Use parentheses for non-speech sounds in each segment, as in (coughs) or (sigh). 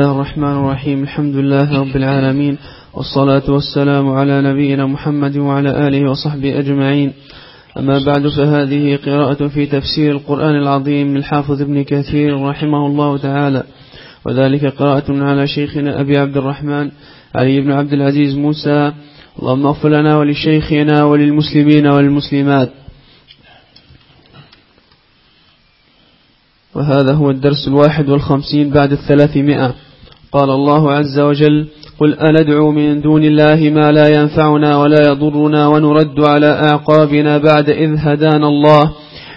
الله الرحمن الرحيم. الحمد لله رب العالمين والصلاة والسلام على نبينا محمد وعلى آله وصحبه أجمعين. أما بعد فهذه قراءة في تفسير القرآن العظيم للحافظ ابن كثير رحمه الله تعالى. وذلك قراءة على شيخنا أبي عبد الرحمن علي بن عبد العزيز موسى. اللهم اغفر لنا ولشيخنا وللمسلمين والمسلمات. وهذا هو الدرس الواحد والخمسين بعد الثلاثمائة. قال الله عز وجل قل أندعو من دون الله ما لا ينفعنا ولا يضرنا ونرد على أعقابنا بعد إذ هدانا الله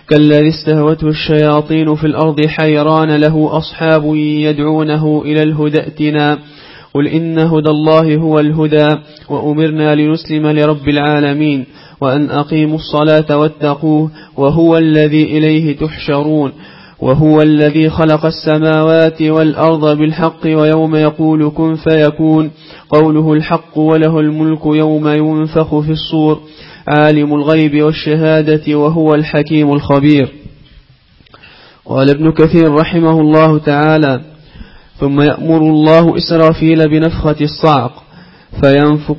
كالذي استهوته الشياطين في الأرض حيران له أصحاب يدعونه إلى الهدى ائتنا قل إن هدى الله هو الهدى وأمرنا لنسلم لرب العالمين وأن أقيموا الصلاة واتقوه وهو الذي إليه تحشرون وهو الذي خلق السماوات والأرض بالحق ويوم يقول كن فيكون. قوله الحق وله الملك يوم ينفخ في الصور. عالم الغيب والشهادة وهو الحكيم الخبير. قال ابن كثير رحمه الله تعالى ثم يأمر الله إسرافيل بنفخة الصعق فينفق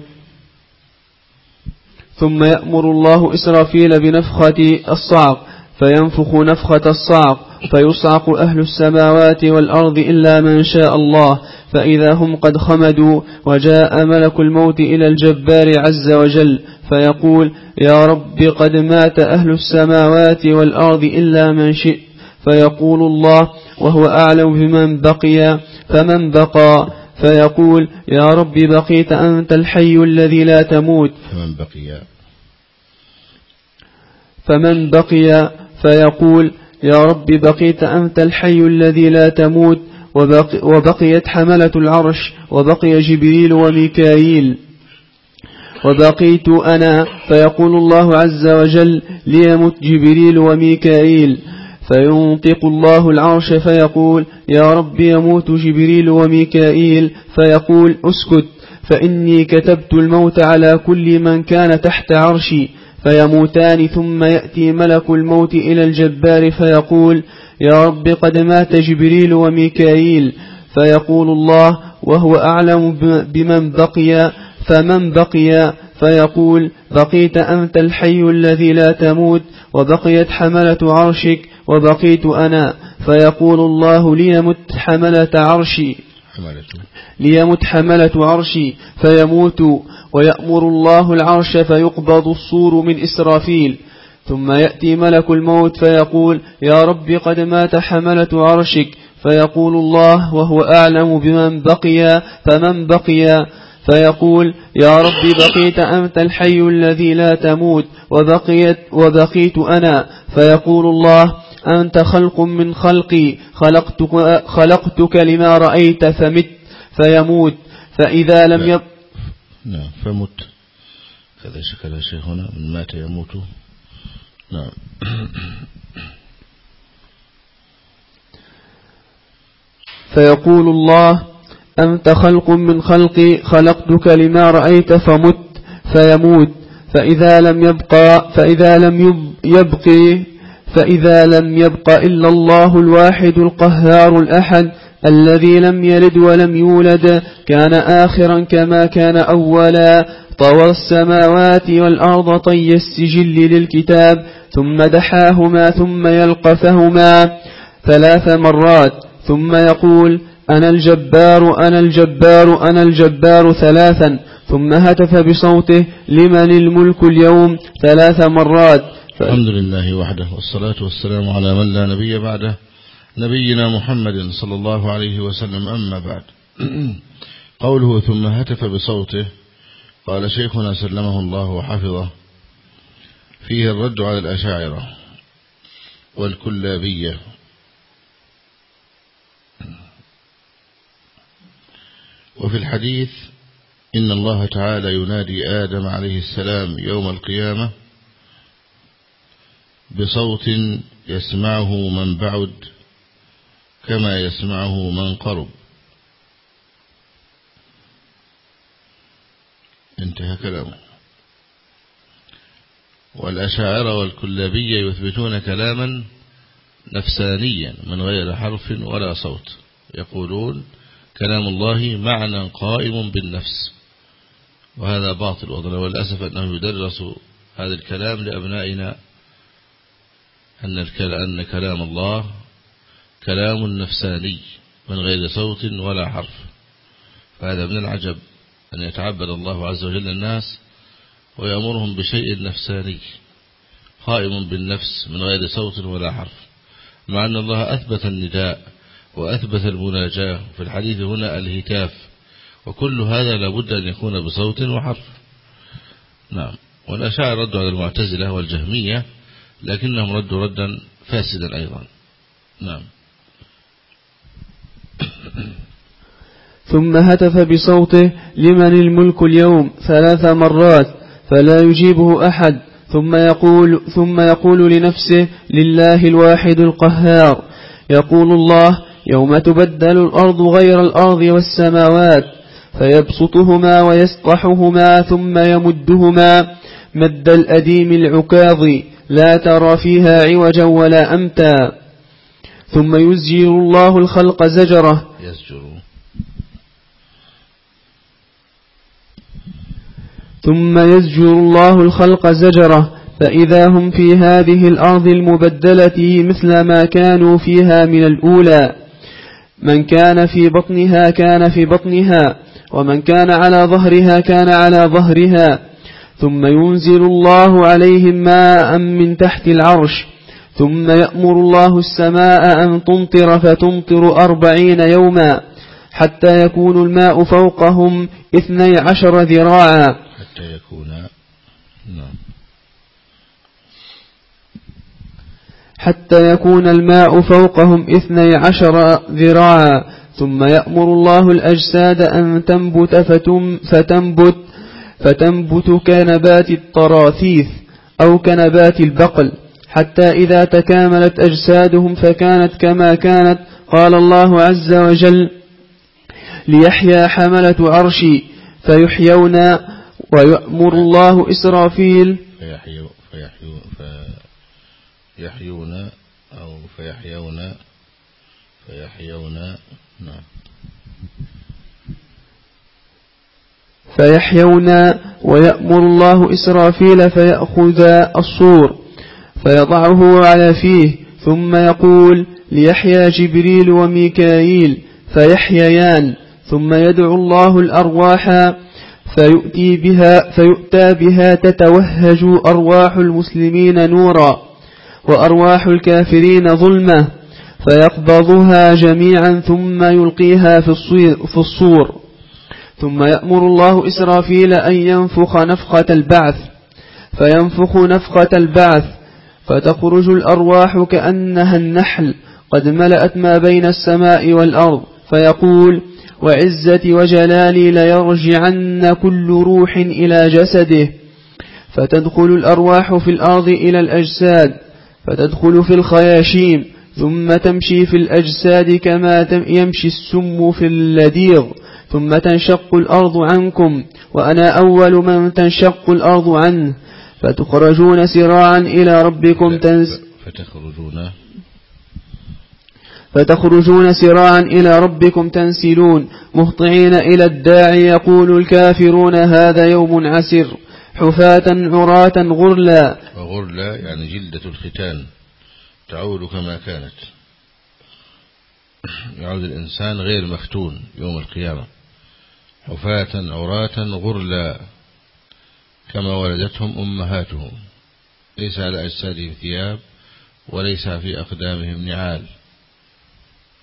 ثم يأمر الله إسرافيل بنفخة الصعق فينفخ نفخة الصعق فيصعق أهل السماوات والأرض إلا من شاء الله. فإذا هم قد خمدوا وجاء ملك الموت إلى الجبار عز وجل فيقول يا رب قد مات أهل السماوات والأرض إلا من شئ فيقول الله وهو أعلم بمن بقي فمن بقى. فيقول يا رب بقيت أنت الحي الذي لا تموت. فمن بقي. فمن بقي فيقول يا رب بقيت أنت الحي الذي لا تموت وبقي وبقيت حملة العرش وبقي جبريل وميكائيل. وبقيت أنا فيقول الله عز وجل ليمت جبريل وميكائيل. فينطق الله العرش فيقول يا رب يموت جبريل وميكائيل. فيقول اسكت فإني كتبت الموت على كل من كان تحت عرشي. فيموتان ثم يأتي ملك الموت إلى الجبار فيقول يا رب قد مات جبريل وميكائيل. فيقول الله وهو أعلم بمن بقي فمن بقي. فيقول بقيت أنت الحي الذي لا تموت وبقيت حملة عرشك وبقيت أنا. فيقول الله ليمت حملة عرشي. ليمت حملة عرشي فيموت ويأمر الله العرش فيقبض الصور من إسرافيل. ثم يأتي ملك الموت فيقول يا رب قد مات حملة عرشك. فيقول الله وهو أعلم بمن بقي فمن بقي. فيقول يا رب بقيت أنت الحي الذي لا تموت وبقيت وبقيت أنا. فيقول الله أنت خلق من خلقي خلقتك, خلقتك لما رأيت فمت فيموت فإذا لم يب نعم فمت. كذا شكل شيخنا من مات يموت. نعم. فيقول الله أنت خلق من خلقي خلقتك لما رأيت فمت فيموت فإذا لم يبقى فإذا لم يبقي فإذا لم يبق إلا الله الواحد القهار الأحد الذي لم يلد ولم يولد كان آخرا كما كان أولا طوى السماوات والأرض طي السجل للكتاب ثم دحاهما ثم يلقفهما ثلاث مرات ثم يقول أنا الجبار أنا الجبار أنا الجبار ثلاثا ثم هتف بصوته لمن الملك اليوم ثلاث مرات الحمد لله وحده والصلاة والسلام على من لا نبي بعده نبينا محمد صلى الله عليه وسلم أما بعد. (clears throat) قوله ثم هتف بصوته قال شيخنا سلمه الله وحفظه فيه الرد على الأشاعرة والكلابية. وفي الحديث إن الله تعالى ينادي آدم عليه السلام يوم القيامة بصوت يسمعه من بعد كما يسمعه من قرب. انتهى كلامه. والأشاعرة والكلابية يثبتون كلاما نفسانيا من غير حرف ولا صوت. يقولون كلام الله معنى قائم بالنفس. وهذا باطل. وللأسف أنه يدرس هذا الكلام لأبنائنا أن أن كلام الله كلام نفساني من غير صوت ولا حرف. فهذا من العجب أن يتعبد الله عز وجل الناس ويأمرهم بشيء نفساني قائم بالنفس من غير صوت ولا حرف. مع أن الله أثبت النداء وأثبت المناجاة. في الحديث هنا الهتاف. وكل هذا لابد أن يكون بصوت وحرف. نعم. والأشاعر ردوا على المعتزلة والجهمية لكنهم ردوا ردا فاسدا أيضا. نعم. ثم هتف بصوته لمن الملك اليوم؟ ثلاث مرات فلا يجيبه أحد. ثم يقول, ثم يقول لنفسه لله الواحد القهار. يقول الله يوم تبدل الأرض غير الأرض والسماوات فيبسطهما ويسطحهما ثم يمدهما. مد الأديم العكاظ لا ترى فيها عوجا ولا أمتا. ثم يزجر الله الخلق زجرة. يزجر. ثم يزجر الله الخلق زجرة. فإذا هم في هذه الأرض المبدلة مثل ما كانوا فيها من الأولى. من كان في بطنها كان في بطنها ومن كان على ظهرها كان على ظهرها. ثم ينزل الله عليهم ماء من تحت العرش ثم يأمر الله السماء أن تمطر فتمطر أربعين يوما حتى يكون الماء فوقهم اثني عشر ذراعا. حتى يكون نعم. حتى يكون الماء فوقهم اثني عشر ذراعا ثم يأمر الله الأجساد أن تنبت فتم فتنبت فتنبت كنبات الطراثيث أو كنبات البقل حتى إذا تكاملت أجسادهم فكانت كما كانت قال الله عز وجل ليحيى حملة عرشي فيحيون ويأمر الله إسرافيل. فيحيو فيحيو فيحيون أو فيحيون فيحيون نعم. فيحيون ويأمر الله إسرافيل فيأخذ الصور فيضعه على فيه ثم يقول ليحيى جبريل وميكائيل فيحييان ثم يدعو الله الأرواح فيؤتي بها فيؤتى بها تتوهج أرواح المسلمين نورا وأرواح الكافرين ظلمة فيقبضها جميعا ثم يلقيها في الصور. ثم يأمر الله إسرافيل أن ينفخ نفخة البعث فينفخ نفخة البعث فتخرج الأرواح كأنها النحل قد ملأت ما بين السماء والأرض فيقول وعزتي وجلالي ليرجعن كل روح إلى جسده فتدخل الأرواح في الأرض إلى الأجساد فتدخل في الخياشيم ثم تمشي في الأجساد كما يمشي السم في اللديغ. ثم تنشق الأرض عنكم وأنا أول من تنشق الأرض عنه. فتخرجون سراعا إلى ربكم تنس فتخرجون. فتخرجون سراعا إلى ربكم تنسلون مهطعين إلى الداعي يقول الكافرون هذا يوم عسر حفاة عراة غرلا. وغرلا يعني جلدة الختان تعود كما كانت. يعود الإنسان غير مختون يوم القيامة. حفاة عراة غرلا كما ولدتهم أمهاتهم. ليس على أجسادهم ثياب وليس في أقدامهم نعال.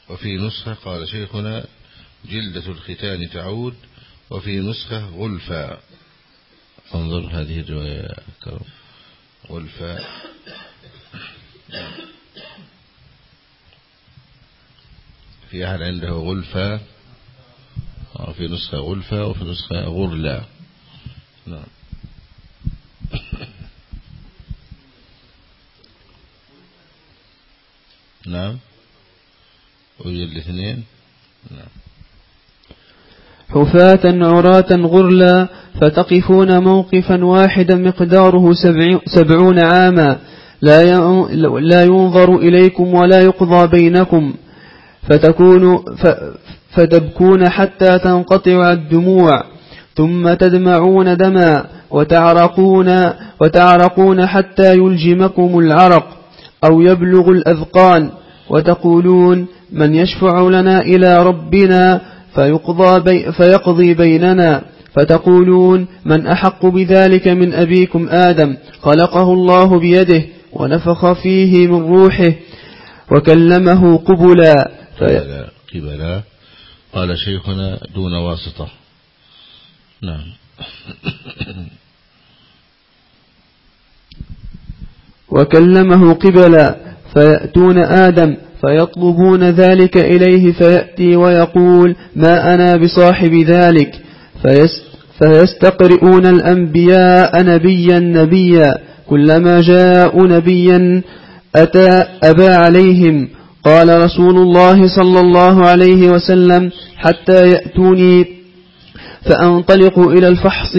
وفي نسخة قال شيخنا جلدة الختان تعود وفي نسخة غلفا. انظر هذه الرواية كرم. غلفا. في أحد عنده غلفا. في نسخة غلفا وفي نسخة غرلا نعم. (coughs) نعم. ويوجد الاثنين. نعم. حفاة عراة غرلا فتقفون موقفا واحدا مقداره سبعون عاما. لا ينظر إليكم ولا يقضى بينكم. فتكون فتبكون حتى تنقطع الدموع ثم تدمعون دما وتعرقون وتعرقون حتى يلجمكم العرق أو يبلغ الأذقان وتقولون من يشفع لنا إلى ربنا فيقضى بي فيقضي بيننا فتقولون من أحق بذلك من أبيكم آدم خلقه الله بيده ونفخ فيه من روحه وكلمه قبلا قبلا. قال شيخنا دون واسطة. نعم. وكلمه قبلا فيأتون آدم فيطلبون ذلك إليه فيأتي ويقول ما أنا بصاحب ذلك. فيستقرئون الأنبياء نبيا نبيا كلما جاءوا نبيا أتى أبى عليهم قال رسول الله صلى الله عليه وسلم حتى يأتوني فأنطلق إلى الفحص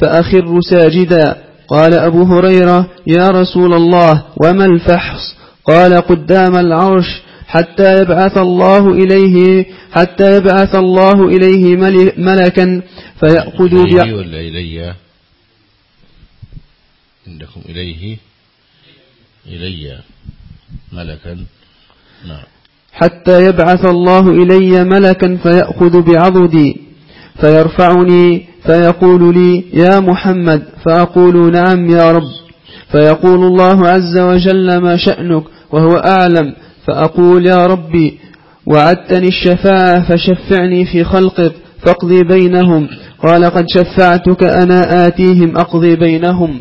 فأخر ساجدا. قال أبو هريرة يا رسول الله وما الفحص؟ قال قدام العرش حتى يبعث الله إليه حتى يبعث الله إليه ملكا فيأخذ إليه ولا إلي؟ عندكم إليه؟ إلي ملكا. حتى يبعث الله إلي ملكا فيأخذ بعضدي فيرفعني فيقول لي يا محمد فأقول نعم يا رب. فيقول الله عز وجل ما شأنك وهو أعلم فأقول يا ربي وعدتني الشفاعة فشفعني في خلقك فاقضي بينهم. قال قد شفعتك أنا آتيهم أقضي بينهم.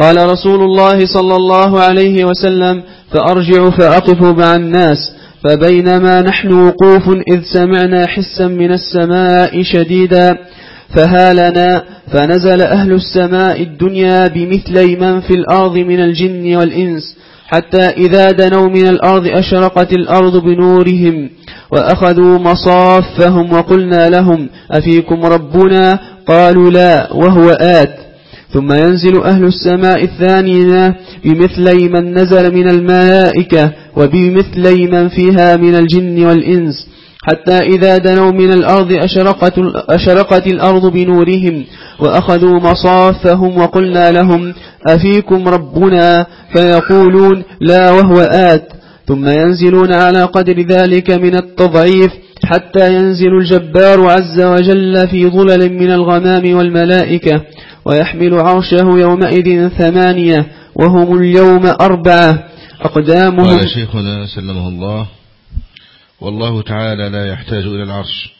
قال رسول الله صلى الله عليه وسلم فأرجع فأقف مع الناس فبينما نحن وقوف إذ سمعنا حسا من السماء شديدا فهالنا فنزل أهل السماء الدنيا بمثلي من في الأرض من الجن والإنس حتى إذا دنوا من الأرض أشرقت الأرض بنورهم وأخذوا مصافهم وقلنا لهم أفيكم ربنا؟ قالوا لا وهو آت. ثم ينزل أهل السماء الثانية بمثلي من نزل من الملائكة وبمثلي من فيها من الجن والإنس حتى إذا دنوا من الأرض أشرقت, أشرقت الأرض بنورهم وأخذوا مصافهم وقلنا لهم أفيكم ربنا فيقولون لا وهو آت ثم ينزلون على قدر ذلك من التضعيف حتى ينزل الجبار عز وجل في ظلل من الغمام والملائكة ويحمل عرشه يومئذ ثمانية وهم اليوم أربعة. أقدامهم قال شيخنا سلمه الله والله تعالى لا يحتاج إلى العرش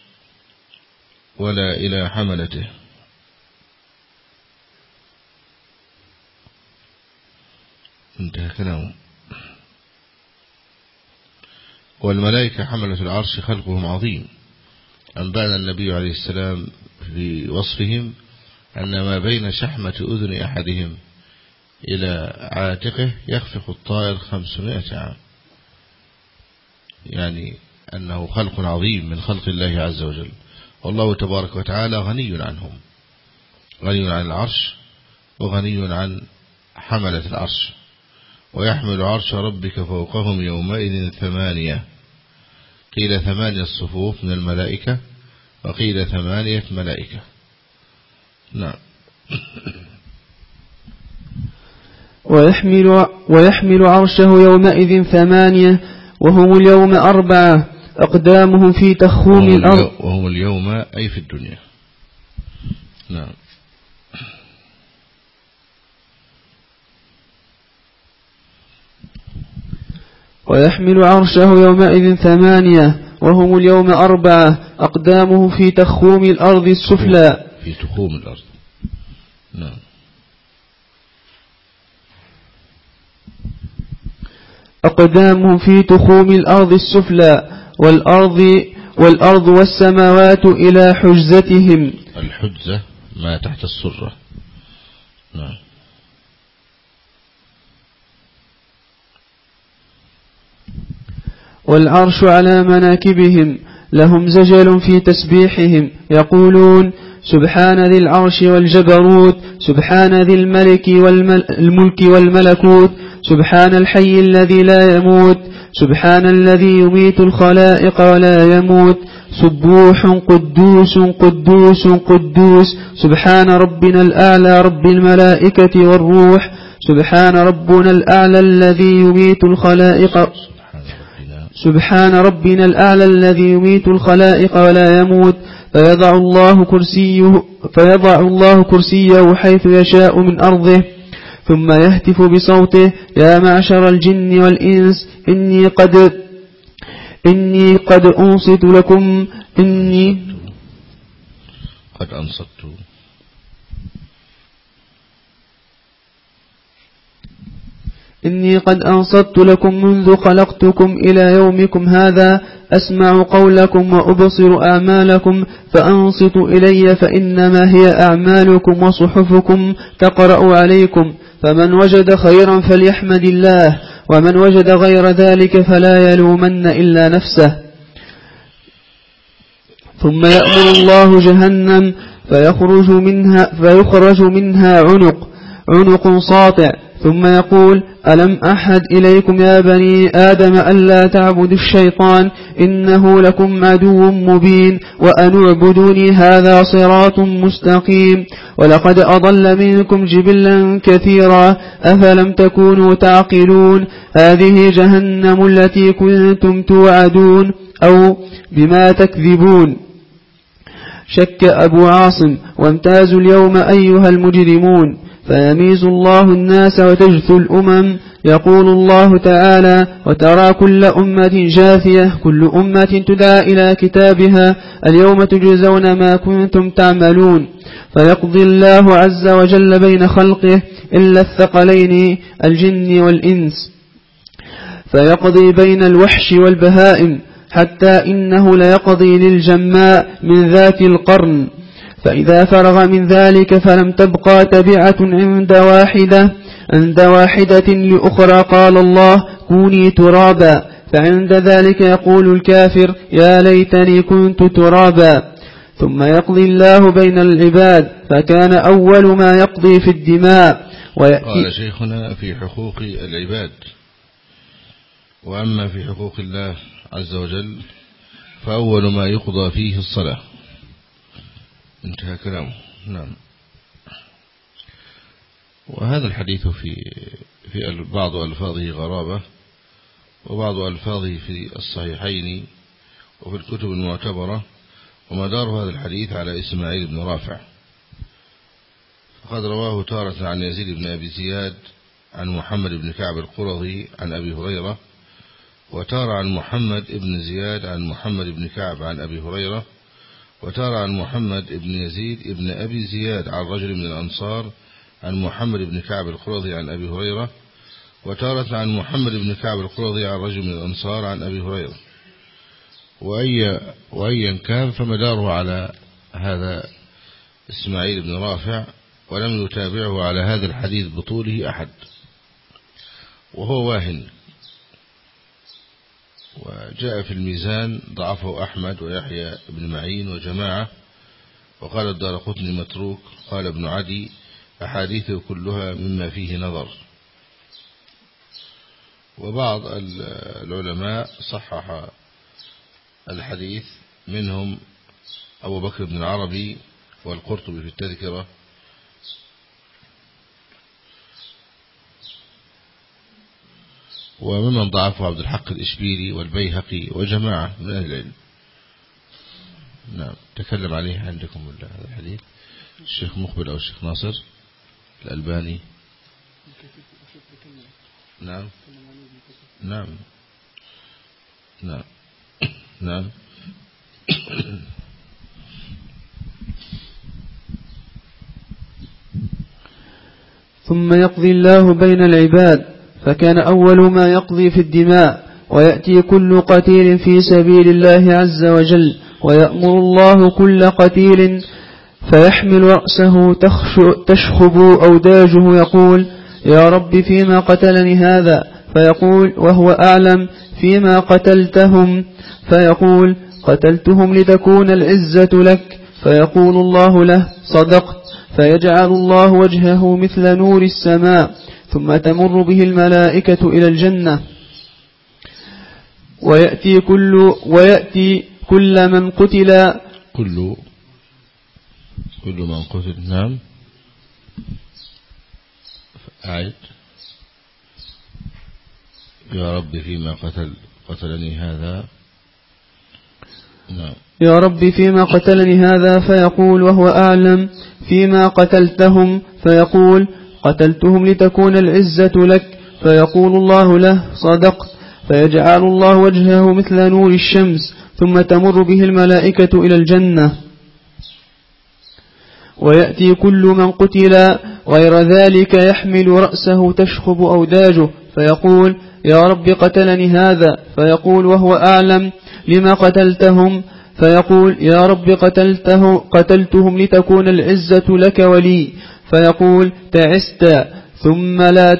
ولا إلى حملته. انتهى كلامه. والملائكة حملة العرش خلقهم عظيم. أنبأنا النبي عليه السلام في وصفهم أن ما بين شحمة أذن أحدهم إلى عاتقه يخفق الطائر خمسمائة عام. يعني أنه خلق عظيم من خلق الله عز وجل. والله تبارك وتعالى غني عنهم. غني عن العرش وغني عن حملة العرش. ويحمل عرش ربك فوقهم يومئذ ثمانية. قيل ثمانية الصفوف من الملائكة وقيل ثمانية ملائكة. نعم. ويحمل, ويحمل عرشه يومئذ ثمانية وهم اليوم أربعة أقدامهم في تخوم الأرض. وهم اليوم أي في الدنيا. نعم. ويحمل عرشه يومئذ ثمانية وهم اليوم أربعة أقدامه في تخوم الأرض السفلى. في تخوم الأرض. نعم. أقدامهم في تخوم الأرض السفلى والأرض والأرض والسماوات إلى حجزتهم. الحجزة ما تحت السرة. نعم. والعرش على مناكبهم لهم زجل في تسبيحهم يقولون سبحان ذي العرش والجبروت سبحان ذي الملك والملك والملكوت سبحان الحي الذي لا يموت سبحان الذي يميت الخلائق ولا يموت سبوح قدوس قدوس قدوس سبحان ربنا الأعلى رب الملائكة والروح سبحان ربنا الأعلى الذي يميت الخلائق سبحان ربنا الأعلى الذي يميت الخلائق ولا يموت فيضع الله كرسيه فيضع الله كرسيه حيث يشاء من أرضه ثم يهتف بصوته يا معشر الجن والإنس إني قد إني قد أنصت لكم إني قد أنصت إني قد أنصت لكم منذ خلقتكم إلى يومكم هذا أسمع قولكم وأبصر أعمالكم فأنصتوا إلي فإنما هي أعمالكم وصحفكم تقرأ عليكم. فمن وجد خيرا فليحمد الله ومن وجد غير ذلك فلا يلومن إلا نفسه. ثم يأمر الله جهنم فيخرج منها, فيخرج منها عنق عنق ساطع. ثم يقول ألم أحد إليكم يا بني آدم ألا تعبدوا الشيطان إنه لكم عدو مبين وأن اعبدوني هذا صراط مستقيم ولقد أضل منكم جبلا كثيرا أفلم تكونوا تعقلون هذه جهنم التي كنتم توعدون أو بما تكذبون. شك أبو عاصم وامتازوا اليوم أيها المجرمون فيميز الله الناس وتجثو الأمم يقول الله تعالى وترى كل أمة جاثية كل أمة تدعى إلى كتابها اليوم تجزون ما كنتم تعملون فيقضي الله عز وجل بين خلقه إلا الثقلين الجن والإنس فيقضي بين الوحش والبهائم حتى إنه ليقضي للجماء من ذات القرن. فإذا فرغ من ذلك فلم تبقى تبعة عند واحدة. عند واحدة لأخرى قال الله كوني ترابا. فعند ذلك يقول الكافر يا ليتني كنت ترابا. ثم يقضي الله بين العباد فكان أول ما يقضي في الدماء. قال شيخنا في حقوق العباد. وأما في حقوق الله عز وجل فأول ما يقضى فيه الصلاة. انتهى كلامه. نعم. وهذا الحديث في في بعض ألفاظه غرابة وبعض ألفاظه في الصحيحين وفي الكتب المعتبرة ومدار هذا الحديث على إسماعيل بن رافع. فقد رواه تارة عن يزيد بن أبي زياد عن محمد بن كعب القرظي عن أبي هريرة وتارة عن محمد بن زياد عن محمد بن كعب عن أبي هريرة وتارة عن محمد بن يزيد بن أبي زياد عن رجل من الأنصار عن محمد بن كعب القرظي عن أبي هريرة وتارة عن محمد بن كعب القرظي عن رجل من الأنصار عن أبي هريرة. وأي وأيا كان فمداره على هذا إسماعيل بن رافع ولم يتابعه على هذا الحديث بطوله أحد. وهو واهن. وجاء في الميزان ضعفه أحمد ويحيى بن معين وجماعة. وقال الدار قطني متروك. قال ابن عدي أحاديثه كلها مما فيه نظر. وبعض العلماء صحح الحديث منهم أبو بكر بن العربي والقرطبي في التذكرة. وممن ضعفه عبد الحق الإشبيلي والبيهقي وجماعة من أهل العلم. نعم تكلم عليه عندكم هذا الحديث؟ الشيخ مقبل أو الشيخ ناصر الألباني. نعم. نعم. نعم. نعم. ثم يقضي الله بين العباد فكان أول ما يقضي في الدماء ويأتي كل قتيل في سبيل الله عز وجل ويأمر الله كل قتيل فيحمل رأسه تشخب أوداجه يقول يا رب فيما قتلني هذا؟ فيقول وهو أعلم فيما قتلتهم. فيقول قتلتهم لتكون العزة لك. فيقول الله له صدقت. فيجعل الله وجهه مثل نور السماء ثم تمر به الملائكة إلى الجنة. ويأتي كل ويأتي كل من قتل. كل كل من قتل نعم. أعد. يا رب فيما قتل قتلني هذا. نعم. يا رب فيما قتلني هذا فيقول وهو أعلم فيما قتلتهم فيقول قتلتهم لتكون العزة لك فيقول الله له صدقت فيجعل الله وجهه مثل نور الشمس ثم تمر به الملائكة إلى الجنة. ويأتي كل من قتل غير ذلك يحمل رأسه تشخب أوداجه. فيقول يا رب قتلني هذا. فيقول وهو أعلم لما قتلتهم. فيقول يا رب قتلته قتلتهم لتكون العزة لك ولي. فيقول تعست ثم لا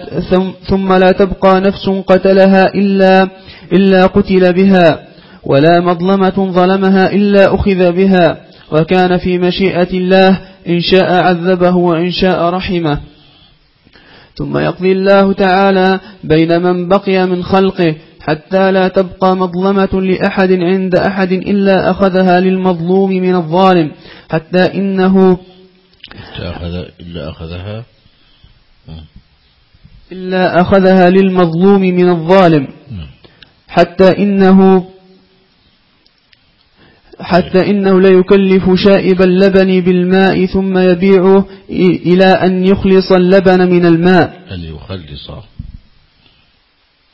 ثم, لا تبقى نفس قتلها إلا إلا قتل بها ولا مظلمة ظلمها إلا أخذ بها وكان في مشيئة الله إن شاء عذبه وإن شاء رحمه. ثم يقضي الله تعالى بين من بقي من خلقه حتى لا تبقى مظلمة لأحد عند أحد إلا أخذها للمظلوم من الظالم حتى إنه إلا أخذها؟ إلا أخذها للمظلوم من الظالم. نعم. حتى إنه حتى إنه لا يكلف شائب اللبن بالماء ثم يبيعه إلى أن يخلص اللبن من الماء. أن يخلص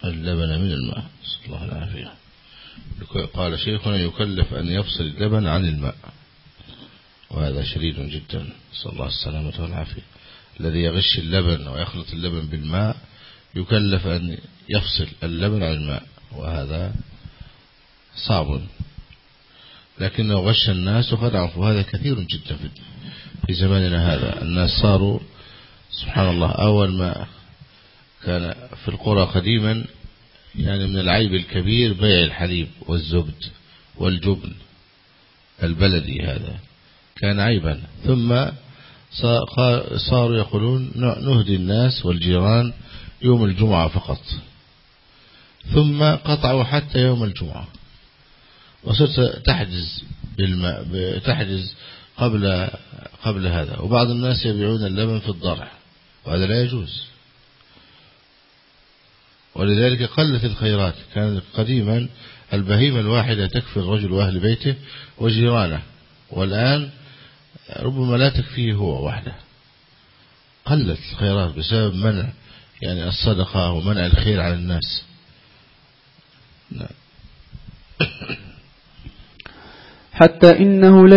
اللبن من الماء. صلى الله العافية. قال شيخنا يكلف أن يفصل اللبن عن الماء. وهذا شديد جدا. صلى الله السلامة والعافية. الذي يغش اللبن ويخلط اللبن بالماء يكلف أن يفصل اللبن عن الماء وهذا صعب. لكنه غش الناس وخدعهم وهذا كثير جدا في زماننا هذا. الناس صاروا سبحان الله أول ما كان في القرى قديما يعني من العيب الكبير بيع الحليب والزبد والجبن البلدي هذا. كان عيبا. ثم صاروا يقولون نهدي الناس والجيران يوم الجمعة فقط. ثم قطعوا حتى يوم الجمعة. وصرت تحجز بالماء تحجز قبل قبل هذا. وبعض الناس يبيعون اللبن في الضرع. وهذا لا يجوز. ولذلك قلت الخيرات. كان قديما البهيمة الواحدة تكفي الرجل وأهل بيته وجيرانه. والآن ربما لا تكفيه هو وحده. قلت الخيرات بسبب منع يعني الصدقة ومنع الخير على الناس. نعم. حتى إنه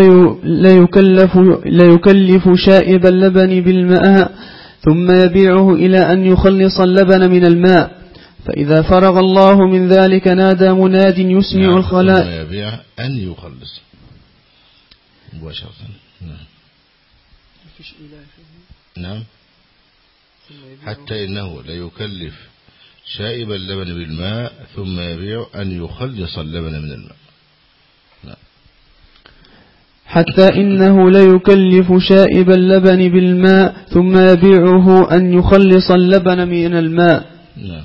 لا يكلف, لا يكلف شائب اللبن بالماء ثم يبيعه إلى أن يخلص اللبن من الماء. فإذا فرغ الله من ذلك نادى مناد يسمع نعم الخلاء. ثم يبيع أن يخلص مباشرة. نعم. نعم. حتى إنه لا يكلف شائب اللبن بالماء ثم يبيع أن يخلص اللبن من الماء. حتى إنه ليكلف شائب اللبن بالماء ثم يبيعه أن يخلص اللبن من الماء. نعم.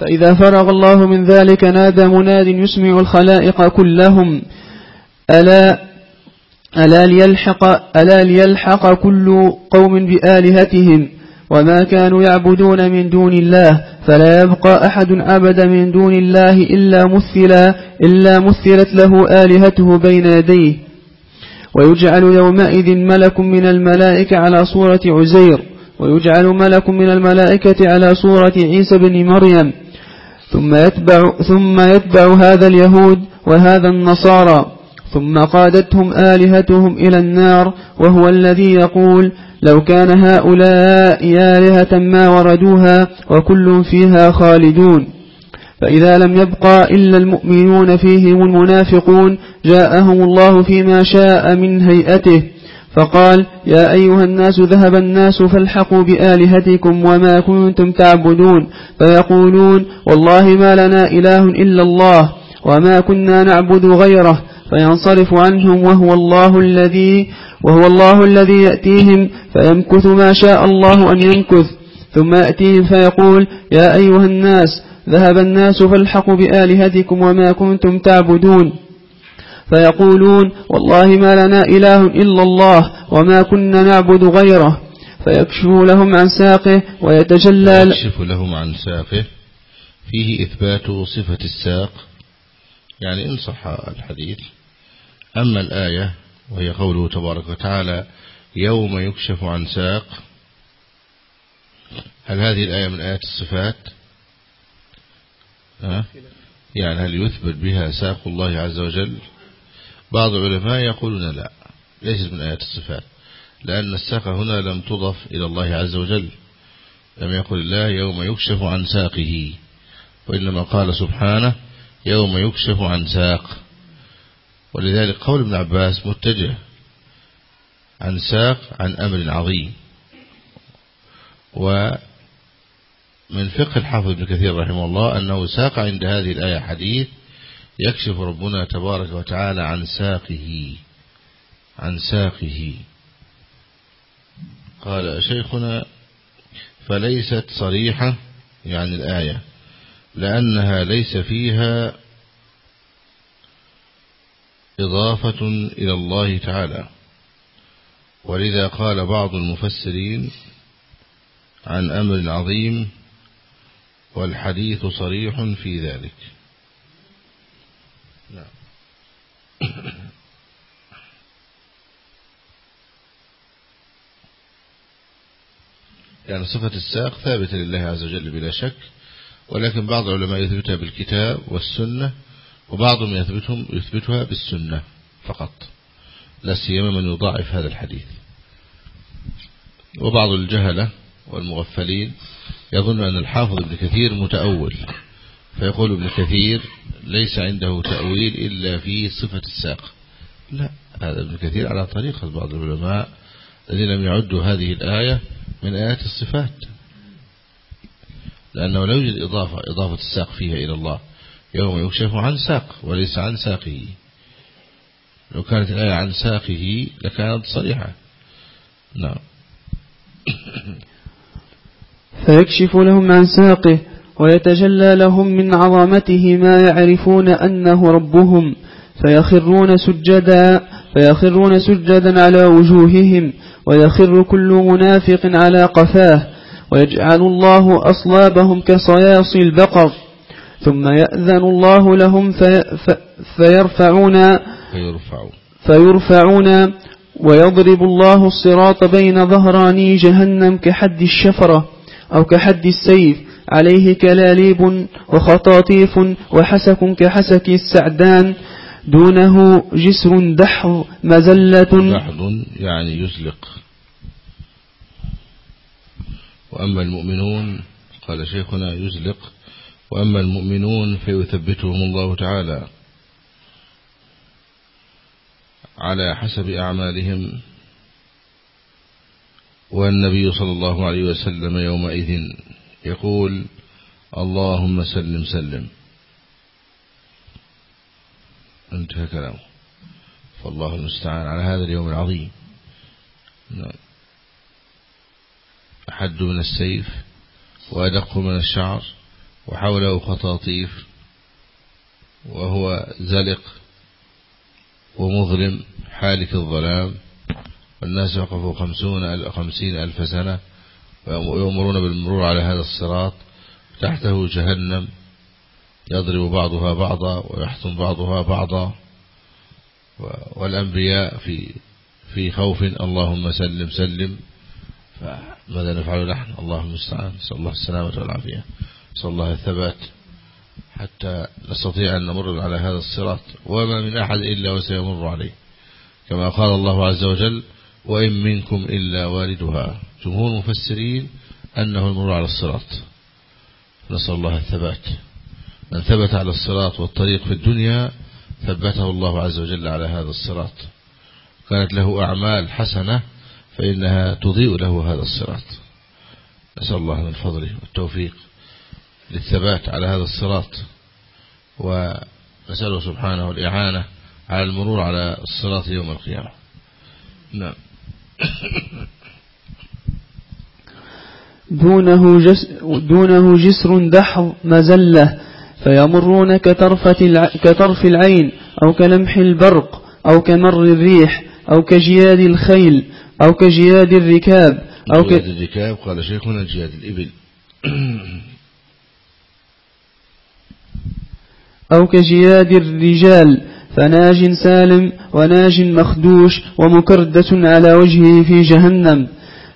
فإذا فرغ الله من ذلك نادى مناد يسمع الخلائق كلهم. ألا ألا ليلحق, ألا ليلحق كل قوم بآلهتهم وما كانوا يعبدون من دون الله فلا يبقى أحد عبد من دون الله إلا مثلا إلا مثلت له آلهته بين يديه. ويجعل يومئذ ملك من الملائكة على صورة عزير ويجعل ملك من الملائكة على صورة عيسى بن مريم. ثم يتبع, ثم يتبع هذا اليهود وهذا النصارى. ثم قادتهم آلهتهم إلى النار وهو الذي يقول لو كان هؤلاء آلهة ما وردوها وكل فيها خالدون. فإذا لم يبقى إلا المؤمنون فيهم المنافقون جاءهم الله فيما شاء من هيئته فقال يا أيها الناس ذهب الناس فالحقوا بآلهتكم وما كنتم تعبدون. فيقولون والله ما لنا إله إلا الله وما كنا نعبد غيره. فينصرف عنهم وهو الله الذي وهو الله الذي يأتيهم فيمكث ما شاء الله أن يمكث ثم يأتيهم فيقول يا أيها الناس ذهب الناس فالحقوا بآلهتكم وما كنتم تعبدون فيقولون والله ما لنا إله إلا الله وما كنا نعبد غيره فيكشف لهم عن ساقه ويتجلى يكشف لهم عن ساقه. فيه إثبات صفة الساق. يعني إن صح الحديث. أما الآية وهي قوله تبارك وتعالى يوم يكشف عن ساق هل هذه الآية من آيات الصفات؟ يعني هل يثبت بها ساق الله عز وجل؟ بعض العلماء يقولون لا ليست من آيات الصفات لأن الساق هنا لم تضف إلى الله عز وجل لم يقل الله يوم يكشف عن ساقه وإنما قال سبحانه يوم يكشف عن ساق. ولذلك قول ابن عباس متجه عن ساق عن أمر عظيم. ومن فقه الحافظ ابن كثير رحمه الله أنه ساق عند هذه الآية حديث يكشف ربنا تبارك وتعالى عن ساقه عن ساقه. قال شيخنا فليست صريحة يعني الآية لأنها ليس فيها إضافة إلى الله تعالى. ولذا قال بعض المفسرين عن أمر عظيم والحديث صريح في ذلك. نعم. يعني صفة الساق ثابتة لله عز وجل بلا شك ولكن بعض العلماء يثبتها بالكتاب والسنة وبعضهم يثبتهم يثبتها بالسنة فقط لا سيما من يضاعف هذا الحديث. وبعض الجهلة والمغفلين يظن أن الحافظ ابن كثير متأول فيقول ابن كثير ليس عنده تأويل إلا في صفة الساق. لا هذا ابن كثير على طريقة بعض العلماء الذين لم يعدوا هذه الآية من آيات الصفات لأنه لا يوجد إضافة إضافة الساق فيها إلى الله. يوم يكشف عن ساق وليس عن ساقه. لو كانت الآية عن ساقه لكانت صريحة. نعم. (coughs) فيكشف لهم عن ساقه ويتجلى لهم من عظمته ما يعرفون أنه ربهم. فيخرون سجدا فيخرون سجدا على وجوههم ويخر كل منافق على قفاه. ويجعل الله أصلابهم كصياصي البقر. ثم يأذن الله لهم في فيرفعون فيرفعون. ويضرب الله الصراط بين ظهراني جهنم كحد الشفرة أو كحد السيف. عليه كلاليب وخطاطيف وحسك كحسك السعدان. دونه جسر دحض مزلة دحض يعني يزلق. وأما المؤمنون قال شيخنا يزلق. وأما المؤمنون فيثبتهم الله تعالى على حسب أعمالهم والنبي صلى الله عليه وسلم يومئذ يقول اللهم سلم سلم. انتهى كلامه. فالله المستعان على هذا اليوم العظيم. نعم. أحد من السيف وأدق من الشعر. وحوله خطاطيف وهو زلق ومظلم حالك الظلام. والناس وقفوا خمسون خمسين ألف سنة ويؤمرون بالمرور على هذا الصراط. تحته جهنم يضرب بعضها بعضا ويحطم بعضها بعضا. والأنبياء في في خوف اللهم سلم سلم. فماذا نفعل نحن؟ اللهم المستعان. نسأل الله السلامة والعافية. نسأل الله الثبات حتى نستطيع أن نمر على هذا الصراط وما من أحد إلا وسيمر عليه كما قال الله عز وجل وإن منكم إلا واردها جمهور المفسرين أنه المر على الصراط. نسأل الله الثبات. من ثبت على الصراط والطريق في الدنيا ثبته الله عز وجل على هذا الصراط. كانت له أعمال حسنة فإنها تضيء له هذا الصراط. نسأل الله من فضله والتوفيق. للثبات على هذا الصراط. ونسأله سبحانه الإعانة على المرور على الصراط يوم القيامة. نعم. دونه, جس دونه جسر دحض مزلة فيمرون كطرفة كطرف العين أو كلمح البرق أو كمر الريح أو كجياد الخيل أو كجياد الركاب أو جياد الركاب قال شيخنا جياد الإبل. أو كجياد الرجال فناج سالم وناج مخدوش ومكردة على وجهه في جهنم.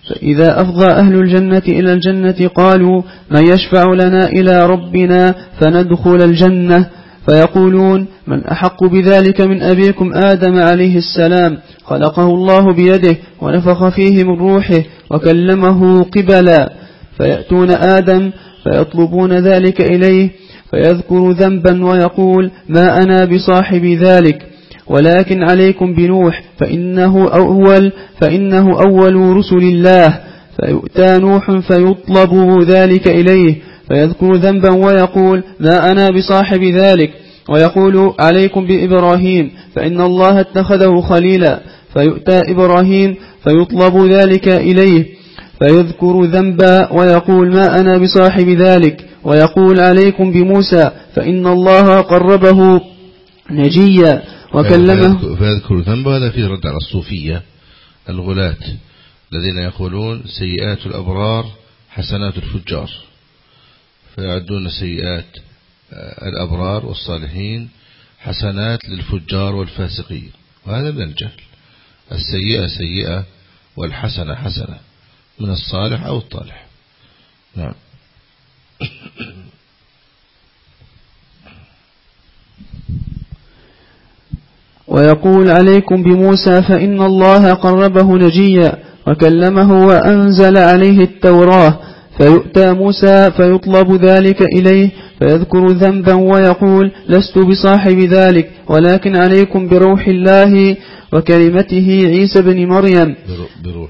فإذا أفضى أهل الجنة إلى الجنة قالوا من يشفع لنا إلى ربنا فندخل الجنة؟ فيقولون من أحق بذلك من أبيكم آدم عليه السلام خلقه الله بيده ونفخ فيه من روحه وكلمه قبلا. فيأتون آدم فيطلبون ذلك إليه فيذكر ذنبا ويقول ما أنا بصاحب ذلك ولكن عليكم بنوح فإنه أول فإنه أول رسل الله فيؤتى نوح فيطلب ذلك إليه فيذكر ذنبا ويقول ما أنا بصاحب ذلك ويقول عليكم بإبراهيم فإن الله اتخذه خليلا فيؤتى إبراهيم فيطلب ذلك إليه فيذكر ذنبا ويقول ما أنا بصاحب ذلك ويقول عليكم بموسى فإن الله قربه نجيا وكلمه. فيذكر ذنبه هذا فيه رد على الصوفية الغلاة الذين يقولون سيئات الأبرار حسنات الفجار. فيعدون سيئات آه، الأبرار والصالحين حسنات للفجار والفاسقين. وهذا من الجهل. السيئة سيئة والحسنة حسنة من الصالح أو الطالح. نعم. (coughs) ويقول عليكم بموسى فإن الله قربه نجيا وكلمه وأنزل عليه التوراة. فيؤتى موسى فيطلب ذلك إليه فيذكر ذنبا ويقول لست بصاحب ذلك ولكن عليكم بروح الله وكلمته عيسى بن مريم. بروح الله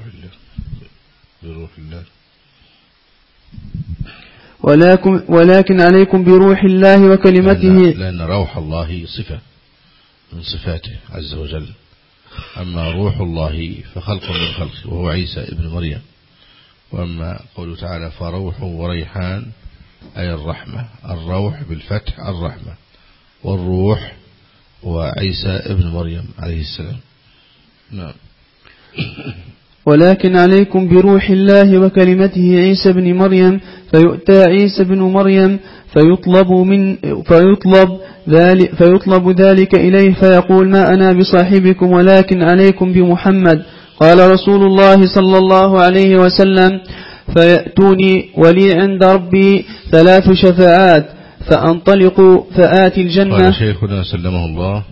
بروح الله. ولكن, ولكن عليكم بروح الله وكلمته. لأن, لأن روح الله صفة من صفاته عز وجل. أما روح الله فخلق من خلقه وهو عيسى ابن مريم. وأما قوله تعالى فروح وريحان أي الرحمة. الروح بالفتح الرحمة. والروح وعيسى ابن مريم عليه السلام. نعم. ولكن عليكم بروح الله وكلمته عيسى بن مريم فيؤتى عيسى بن مريم فيطلب من فيطلب ذلك فيطلب ذلك إليه فيقول ما أنا بصاحبكم ولكن عليكم بمحمد. قال رسول الله صلى الله عليه وسلم فيأتوني ولي عند ربي ثلاث شفاعات فأنطلق فآتي الجنة. قال شيخنا سلمه الله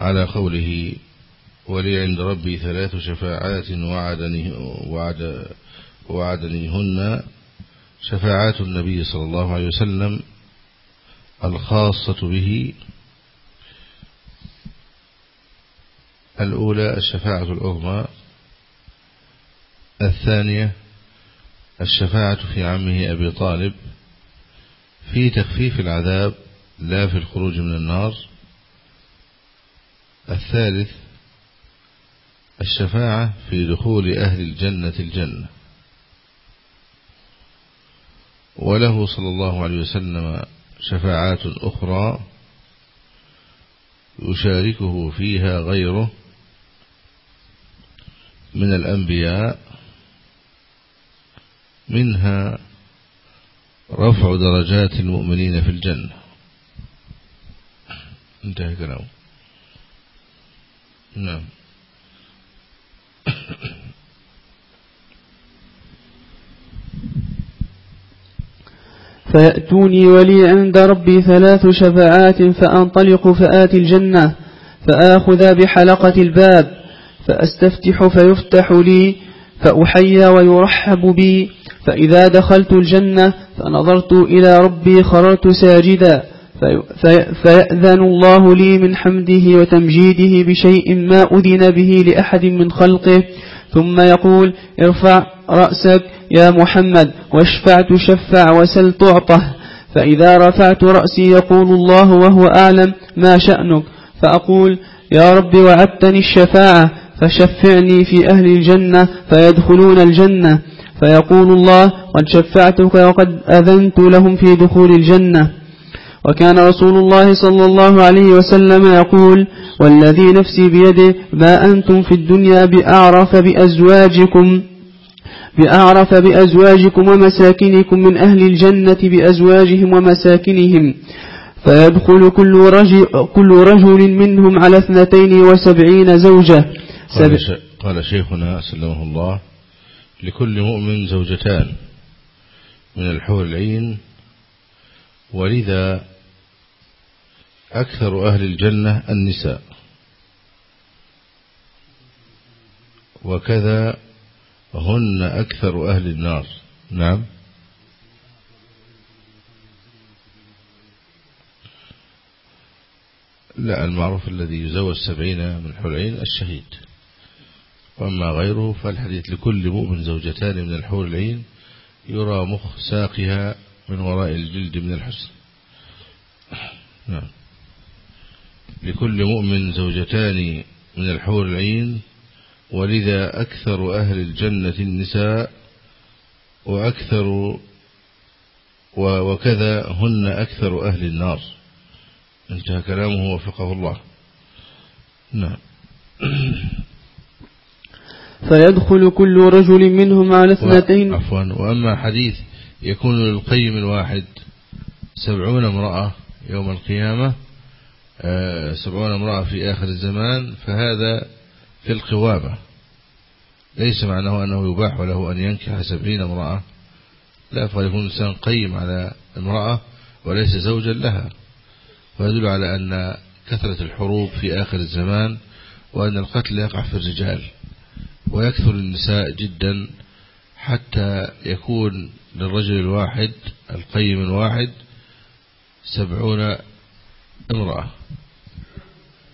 على قوله ولي عند ربي ثلاث شفاعات وعدني وعد وعدنيهن شفاعات النبي صلى الله عليه وسلم الخاصة به الأولى الشفاعة العظمى الثانية الشفاعة في عمه أبي طالب في تخفيف العذاب لا في الخروج من النار الثالث الشفاعة في دخول أهل الجنة الجنة. وله صلى الله عليه وسلم شفاعات أخرى يشاركه فيها غيره من الأنبياء منها رفع درجات المؤمنين في الجنة. انتهى كلامه. نعم. فيأتوني ولي عند ربي ثلاث شفاعات فأنطلق فآتي الجنة فآخذ بحلقة الباب فأستفتح فيفتح لي فأحيى ويرحب بي فإذا دخلت الجنة فنظرت إلى ربي خررت ساجدا. فيأذن الله لي من حمده وتمجيده بشيء ما أذن به لأحد من خلقه ثم يقول ارفع رأسك يا محمد واشفع تشفع وسل تعطه. فإذا رفعت رأسي يقول الله وهو أعلم ما شأنك. فأقول يا رب وعدتني الشفاعة فشفعني في أهل الجنة فيدخلون الجنة. فيقول الله قد شفعتك وقد أذنت لهم في دخول الجنة. وكان رسول الله صلى الله عليه وسلم يقول والذي نفسي بيده ما أنتم في الدنيا بأعرف بأزواجكم بأعرف بأزواجكم ومساكنكم من أهل الجنة بأزواجهم ومساكنهم فيدخل كل رجل, كل رجل منهم على اثنتين وسبعين زوجة. قال, قال شيخنا سلمه الله لكل مؤمن زوجتان من الحور العين ولذا أكثر أهل الجنة النساء. وكذا هن أكثر أهل النار. نعم. لا المعروف الذي يزوج سبعين من حلعين الشهيد. وأما غيره فالحديث لكل مؤمن زوجتان من الحور العين يرى مخ ساقها من وراء الجلد من الحسن. نعم. لكل مؤمن زوجتان من الحور العين ولذا أكثر أهل الجنة النساء وأكثر وكذا هن أكثر أهل النار. انتهى كلامه وفقه الله. نعم. (coughs) فيدخل كل رجل منهم على اثنتين. عفوا. وأما حديث يكون للقيم الواحد سبعون امرأة يوم القيامة سبعون امرأة في آخر الزمان فهذا في القوامة. ليس معناه أنه يباح له أن ينكح سبعين امرأة. لا فيكون الإنسان قيم على امرأة وليس زوجا لها. ويدل على أن كثرة الحروب في آخر الزمان وأن القتل يقع في الرجال ويكثر النساء جدا حتى يكون للرجل الواحد القيم الواحد سبعون امرأة.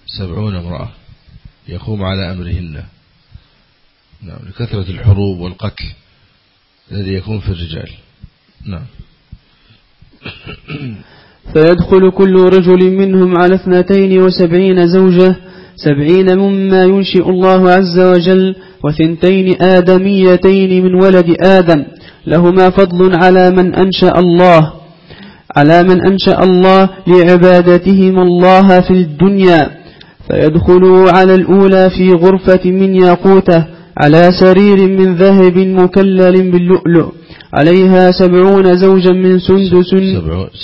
سبعون امرأة يقوم على أمرهن. نعم لكثرة الحروب والقتل الذي يكون في الرجال. نعم. (coughs) فيدخل كل رجل منهم على اثنتين وسبعين زوجة سبعين مما ينشئ الله عز وجل وثنتين آدميتين من ولد آدم. لهما فضل على من أنشأ الله على من أنشأ الله لعبادتهم الله في الدنيا. فيدخلوا على الأولى في غرفة من ياقوته على سرير من ذهب مكلل باللؤلؤ. عليها سبعون زوجا من سندس.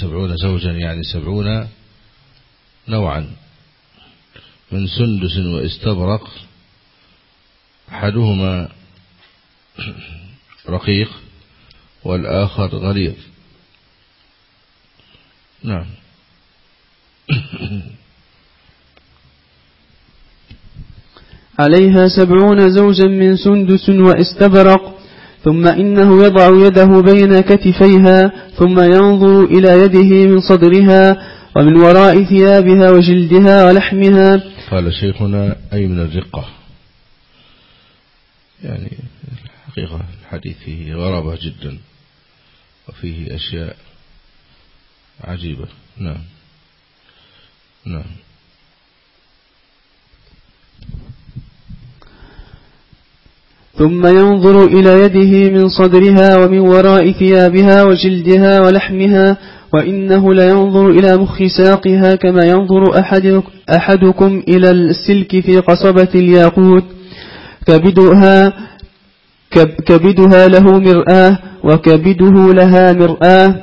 سبعون زوجا يعني سبعون نوعا. من سندس واستبرق أحدهما رقيق والآخر غليظ. نعم. عليها سبعون زوجا من سندس واستبرق ثم إنه يضع يده بين كتفيها ثم ينظر إلى يده من صدرها ومن وراء ثيابها وجلدها ولحمها. قال شيخنا أي من الرقة؟ يعني الحقيقة الحديث فيه غرابة جدا وفيه أشياء عجيبة. نعم. نعم. ثم ينظر إلى يده من صدرها ومن وراء ثيابها وجلدها ولحمها وإنه لينظر إلى مخ ساقها كما ينظر أحد أحدكم إلى السلك في قصبة الياقوت. كبدها كبدها له مرآة وكبده لها مرآة.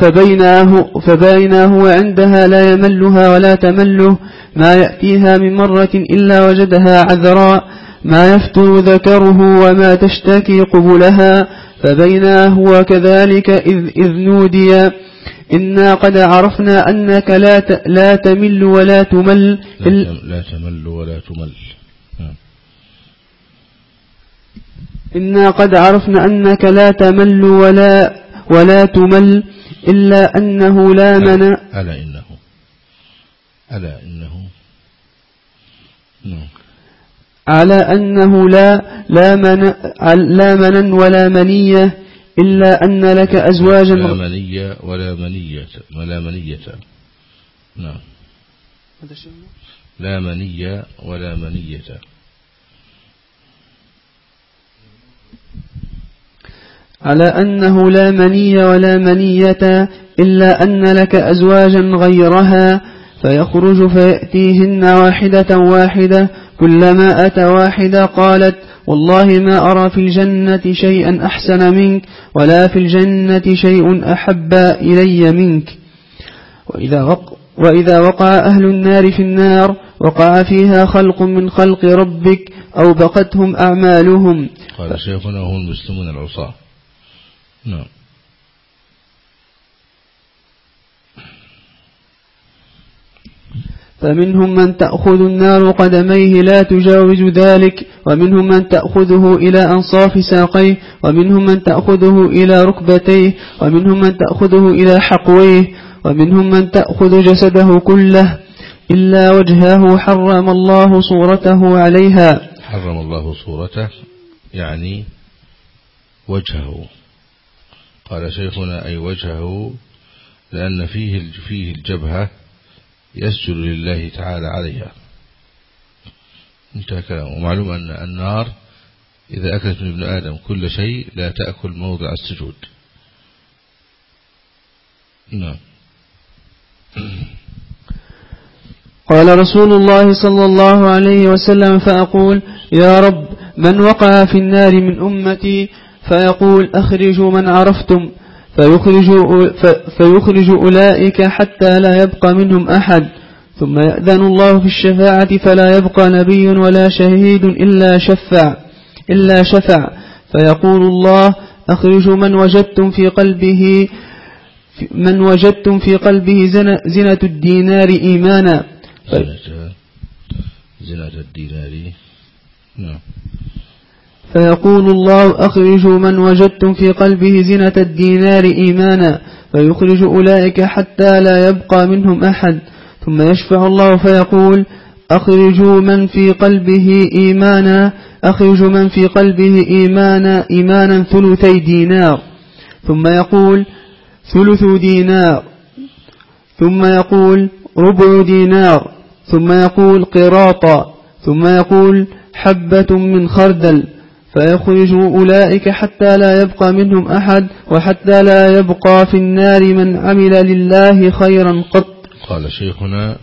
فبيناه, فبيناه وعندها لا يملها ولا تمله ما يأتيها من مرة إلا وجدها عذراء. ما يفتر ذكره وما تشتكي قبلها فبينا هو كذلك إذ, إذ نودي. إنا قد عرفنا أنك لا لا تمل ولا تمل. لا تمل ولا تمل. نعم. إنا قد عرفنا أنك لا تمل ولا ولا تمل إلا أنه لا من ألا إنه ألا إنه. نعم. على أنه لا لا, من لا منا ولا منية إلا أن لك أزواجا لا منية ولا منية ولا منية. نعم. لا منية ولا منية. على أنه لا مني ولا منية إلا أن لك أزواجا غيرها فيخرج فيأتيهن واحدة واحدة كلما أتى واحدة قالت والله ما أرى في الجنة شيئا أحسن منك ولا في الجنة شيء أحب إلي منك. وإذا, وق وإذا وقع أهل النار في النار وقع فيها خلق من خلق ربك أو بقتهم أعمالهم. قال شيخنا هم المسلمون العصاة. نعم. فمنهم من تأخذ النار قدميه لا تجاوز ذلك ومنهم من تأخذه إلى أنصاف ساقيه ومنهم من تأخذه إلى ركبتيه ومنهم من تأخذه إلى حقويه ومنهم من تأخذ جسده كله إلا وجهه حرم الله صورته عليها. حرم الله صورته يعني وجهه. قال شيخنا أي وجهه لأن فيه فيه الجبهة يسجد لله تعالى عليها. انتهى كلامه. ومعلوم أن النار إذا أكلت من ابن آدم كل شيء لا تأكل موضع السجود. نعم. قال رسول الله صلى الله عليه وسلم فأقول يا رب من وقع في النار من أمتي؟ فيقول أخرجوا من عرفتم. فيخرج, فيخرج أولئك حتى لا يبقى منهم أحد. ثم يأذن الله في الشفاعة فلا يبقى نبي ولا شهيد إلا شفع إلا شفع. فيقول الله أخرجوا من وجدتم في قلبه من وجدتم في قلبه زنة الدينار إيمانا. زنة الدينار نعم. فيقول الله أخرجوا من وجدتم في قلبه زنة الدينار إيمانا فيخرج أولئك حتى لا يبقى منهم أحد ثم يشفع الله فيقول أخرجوا من في قلبه إيمانا أخرجوا من في قلبه إيمانا إيمانا ثلثي دينار ثم يقول ثلث دينار ثم يقول ربع دينار ثم يقول قراطا ثم يقول حبة من خردل فيخرج أولئك حتى لا يبقى منهم أحد وحتى لا يبقى في النار من عمل لله خيرا قط. قال شيخنا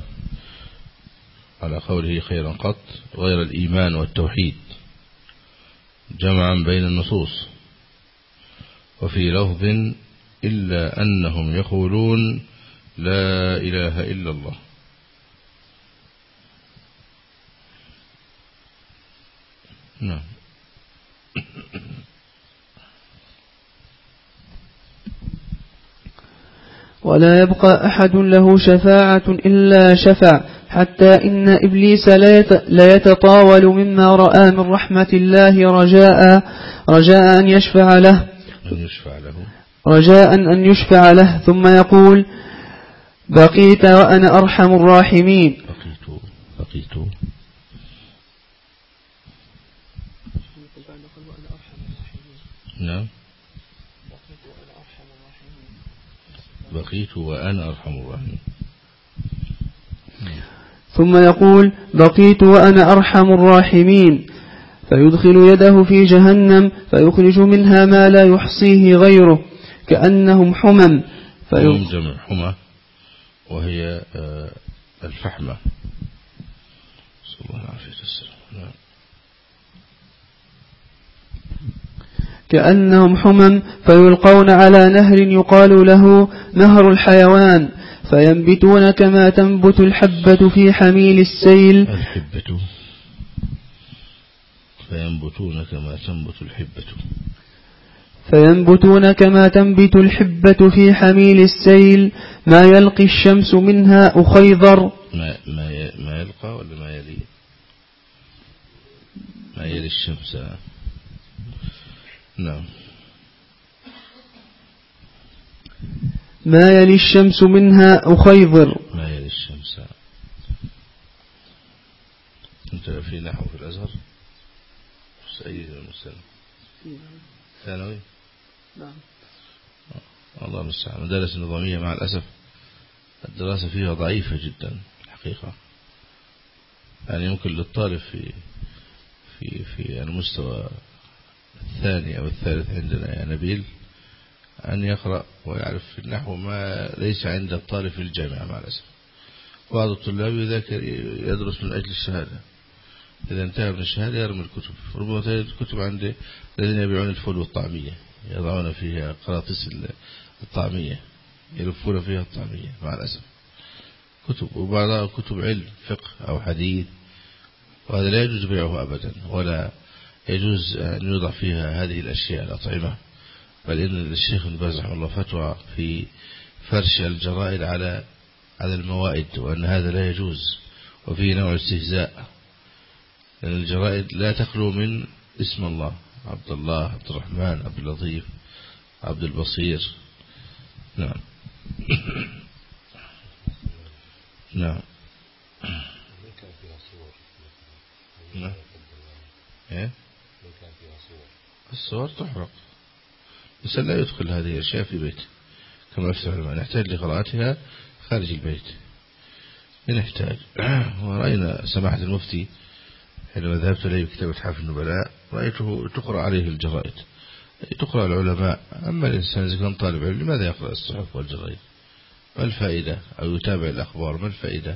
على قوله خيرا قط غير الإيمان والتوحيد جمعا بين النصوص وفي لفظ إلا أنهم يقولون لا إله إلا الله. نعم. ولا يبقى أحد له شفاعة إلا شفع حتى إن إبليس لا يتطاول مما رأى من رحمة الله رجاء رجاء أن يشفع له. رجاء أن يشفع له. ثم يقول بقيت وأنا أرحم الراحمين. بقيت بقيت. نعم. بقيت وأنا أرحم الراحمين. ثم يقول بقيت وأنا أرحم الراحمين. فيدخل يده في جهنم فيخرج منها ما لا يحصيه غيره كأنهم حمم. فيوم جمع حمى وهي آه، الفحمة. صلى الله عليه وسلم. كأنهم حمم فيلقون على نهر يقال له نهر الحيوان فينبتون كما تنبت الحبة في حميل السيل. الحبة. فينبتون كما تنبت الحبة. فينبتون كما تنبت الحبة في حميل السيل. ما يلقي الشمس منها أخيضر. ما, ما, ما يلقى ولا ما يلي؟ ما يلي الشمس. نعم. ما يلي الشمس منها أخيضر. ما يلي الشمس. أنت في نحو في الأزهر؟ سيد المسلم ثانوي؟ نعم. الله المستعان. مدارس نظامية مع الأسف الدراسة فيها ضعيفة جدا الحقيقة. يعني يمكن للطالب في في في المستوى الثاني أو الثالث عندنا يا نبيل أن يقرأ ويعرف النحو ما ليس عند الطالب في الجامعة مع الأسف. بعض الطلاب يذاكر يدرس من أجل الشهادة. إذا انتهى من الشهادة يرمي الكتب. ربما تجد الكتب عند الذين يبيعون الفول والطعمية يضعون فيها قراطيس الطعمية يلفون فيها الطعمية مع الأسف. كتب وبعضها كتب علم فقه أو حديث وهذا لا يجوز بيعه أبدا ولا يجوز أن يوضع فيها هذه الأشياء الأطعمة. بل إن الشيخ ابن باز رحمه الله فتوى في فرش الجرائد على على الموائد وأن هذا لا يجوز وفيه نوع استهزاء. لأن الجرائد لا تخلو من اسم الله عبد الله عبد الرحمن عبد اللطيف عبد البصير. نعم. (coughs) نعم. نعم. إيه؟ الصور تحرق. الإنسان لا يدخل هذه الأشياء في بيته كما أفتح العلماء نحتاج لقراءتها خارج البيت. نحتاج. (clears throat) ورأينا سماحة المفتي حينما ذهبت إليه بكتابة حافظ النبلاء رأيته تقرأ عليه الجرائد. تقرأ العلماء أما الإنسان إذا كان طالب علم لماذا يقرأ الصحف والجرائد؟ ما الفائدة؟ أو يتابع الأخبار ما الفائدة؟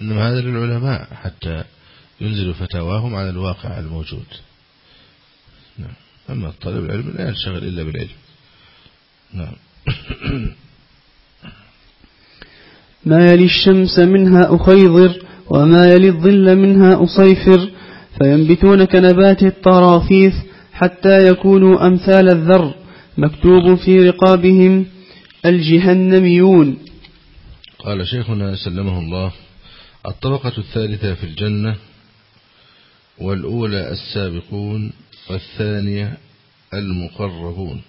إنما هذا للعلماء حتى ينزل فتاواهم على الواقع الموجود. نعم. أما الطالب العلم لا ينشغل إلا بالعلم. نعم. (coughs) ما يلي الشمس منها أخيضر وما يلي الظل منها أصيفر فينبتون كنبات الطراثيث حتى يكونوا أمثال الذر مكتوب في رقابهم الجهنميون قال شيخنا سلمه الله الطبقة الثالثة في الجنة والأولى السابقون والثانية المقربون.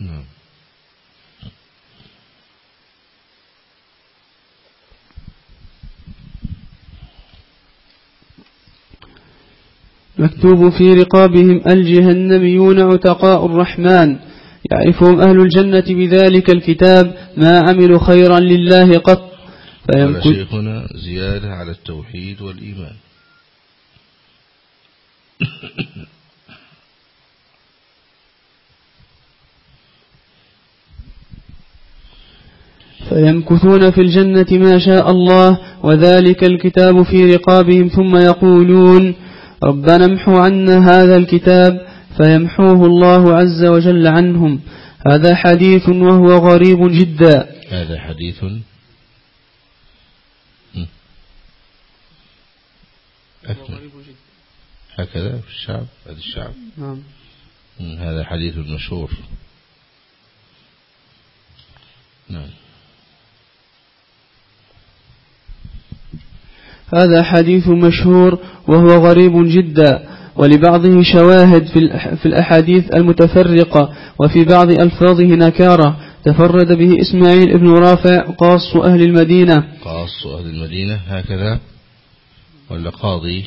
نعم. مكتوب في رقابهم الجهنميون عتقاء الرحمن. يعرفهم أهل الجنة بذلك الكتاب ما عملوا خيرا لله قط. فيمكث شيخنا زيادة على التوحيد والإيمان. فيمكثون في الجنة ما شاء الله وذلك الكتاب في رقابهم ثم يقولون ربنا امحو عنا هذا الكتاب فيمحوه الله عز وجل عنهم. هذا حديث وهو غريب جدا. هذا حديث. هكذا في الشعب هذا الشعب. نعم. هذا حديث مشهور. نعم. هذا حديث مشهور وهو غريب جدا. ولبعضه شواهد في الأحاديث المتفرقة وفي بعض ألفاظه نكارة. تفرد به إسماعيل بن رافع قاص أهل المدينة. قاص أهل المدينة هكذا. ولا قاضي.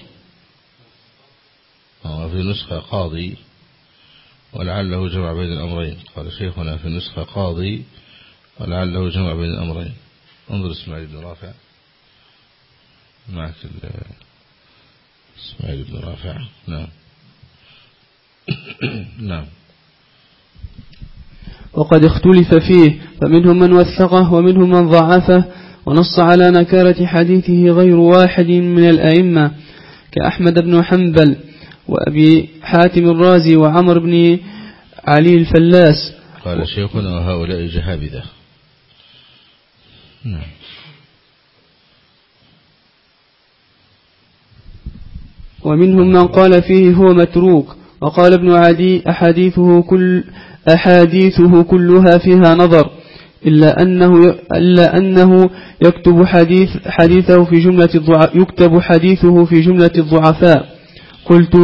في نسخة قاضي. ولعله جمع بين الأمرين. قال شيخنا في نسخة قاضي ولعله جمع بين الأمرين. انظر إسماعيل بن رافع. معك إسماعيل بن رافع. نعم. (coughs) نعم. وقد اختلف فيه فمنهم من وثقه ومنهم من ضعفه ونص على نكارة حديثه غير واحد من الأئمة كأحمد بن حنبل وأبي حاتم الرازي وعمر بن علي الفلاس. قال شيخنا وهؤلاء جهابذة. نعم. ومنهم من قال فيه هو متروك وقال ابن عدي أحاديثه, كل أحاديثه كلها فيها نظر إلا أنه, إلا أنه يكتب حديث حديثه في جملة يكتب حديثه في جملة الضعفاء. قلت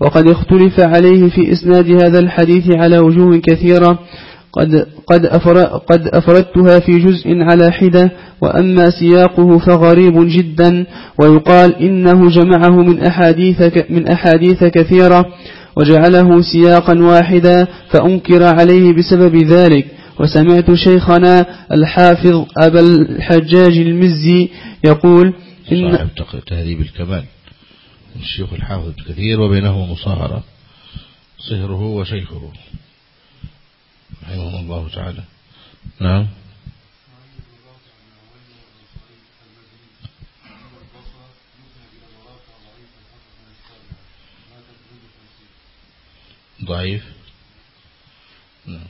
وقد اختلف عليه في إسناد هذا الحديث على وجوه كثيرة قد, قد, قد أفردتها في جزء على حدة وأما سياقه فغريب جدا ويقال إنه جمعه من أحاديث, من أحاديث كثيرة وجعله سياقا واحدا فأنكر عليه بسبب ذلك. وسمعت شيخنا الحافظ أبا الحجاج المزي يقول إن صاحب تهذيب الكمال. الشيخ الحافظ كثير وبينه مصاهرة صهره وشيخه. رحمه الله تعالى. نعم. ضعيف. نعم.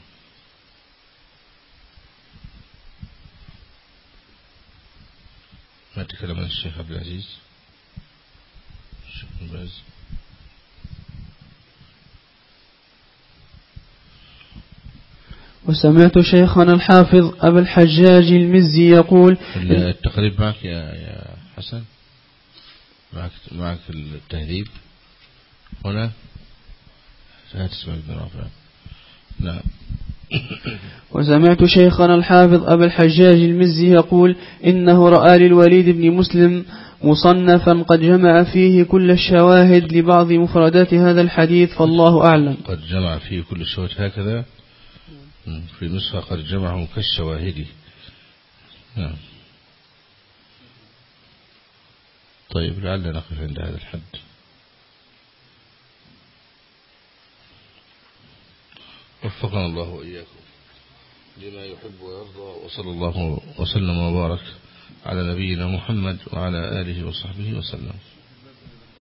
ما تكلم عن الشيخ عبد العزيز؟ الشيخ باز وسمعت شيخنا الحافظ أبا الحجاج المزي يقول التقريب معك يا يا حسن. معك معك التهذيب. هنا؟ سهتسمع ابن رافع نعم (coughs) وسمعت شيخنا الحافظ أبا الحجاج المزي يقول إنه رأى للوليد بن مسلم مصنفا قد جمع فيه كل الشواهد لبعض مفردات هذا الحديث فالله أعلم. قد جمع فيه كل الشواهد. هكذا في نسخة قد جمعه كالشواهد. نعم. طيب لعلنا نقف عند هذا الحد. وفقنا الله وإياكم لما يحب ويرضى وصلى الله وسلم وبارك على نبينا محمد وعلى آله وصحبه وسلم.